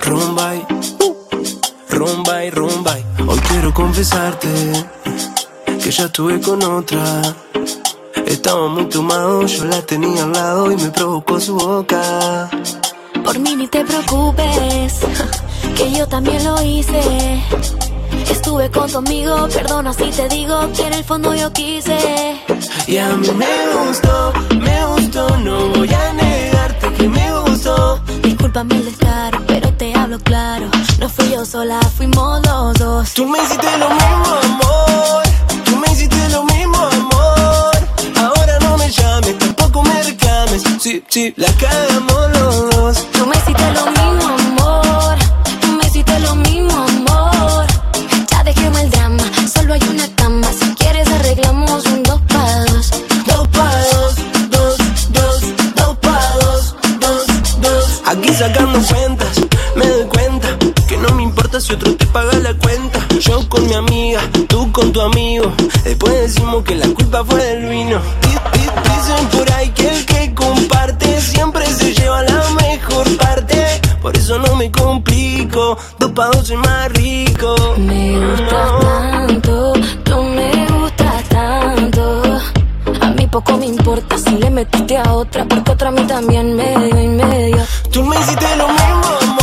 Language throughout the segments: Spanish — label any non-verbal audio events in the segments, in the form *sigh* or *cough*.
Rumba y, rumba y rumba y. Hoy quiero confesarte que ya estuve con otra. Estaba muy tomado, yo la tenía al lado y me provocó su boca. Por mí ni te preocupes, *laughs* que yo también lo hice. Estuve con tu amigo, perdona si te digo que en el fondo yo quise. Y a mí me gustó, me gustó, El descaro, pero te hablo claro. No fui yo sola, fuimos los dos. Tú me hiciste lo mismo, amor. Tú me hiciste lo mismo, amor. Ahora no me llames, tampoco me reclames. Sí, sí, la cagamos los dos. Tú me hiciste lo mismo, amor. Tú me hiciste lo mismo, me si otro te paga la cuenta. Yo con mi amiga, tú con tu amigo. Después decimos que la culpa fue del vino. Di- di- Dicen por ahí que el que comparte siempre se lleva la mejor parte. Por eso no me complico, dos pa' dos soy más rico. Me gustas tanto, tú me gustas tanto. A mí poco me importa si le metiste a otra, porque otra a mí también medio y medio. Tú me hiciste lo mismo, amor.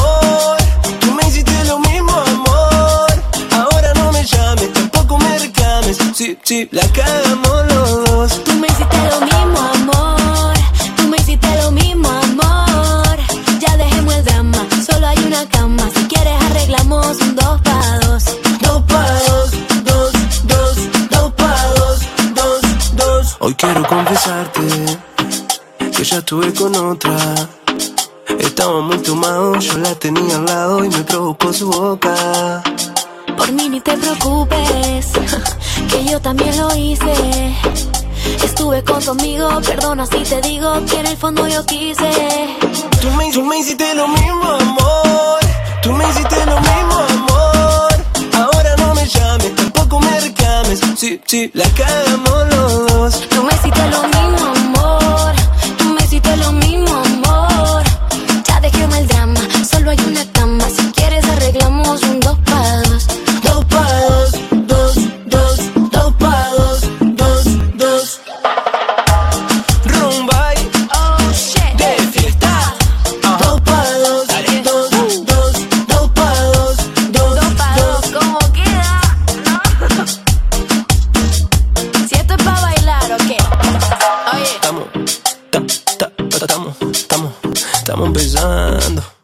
Sí, sí, la cagamos los dos. Tú me hiciste lo mismo, amor. Tú me hiciste lo mismo, amor. Ya dejemos el drama, solo hay una cama. Si quieres arreglamos un dos para dos. Dos pa' dos, dos, dos, dos pa' dos, dos, dos. Hoy quiero confesarte que ya estuve con otra. Estaba muy tomado, yo la tenía al lado y me provocó su boca. Por mí ni te preocupes, *laughs* yo también lo hice. Estuve con tu amigo, perdona si te digo que en el fondo yo quise. Tú me, tú me hiciste lo mismo, amor. Tú me hiciste lo mismo, amor. Ahora no me llames, tampoco me reclames. Sí, sí, la cagamos estamos beijando.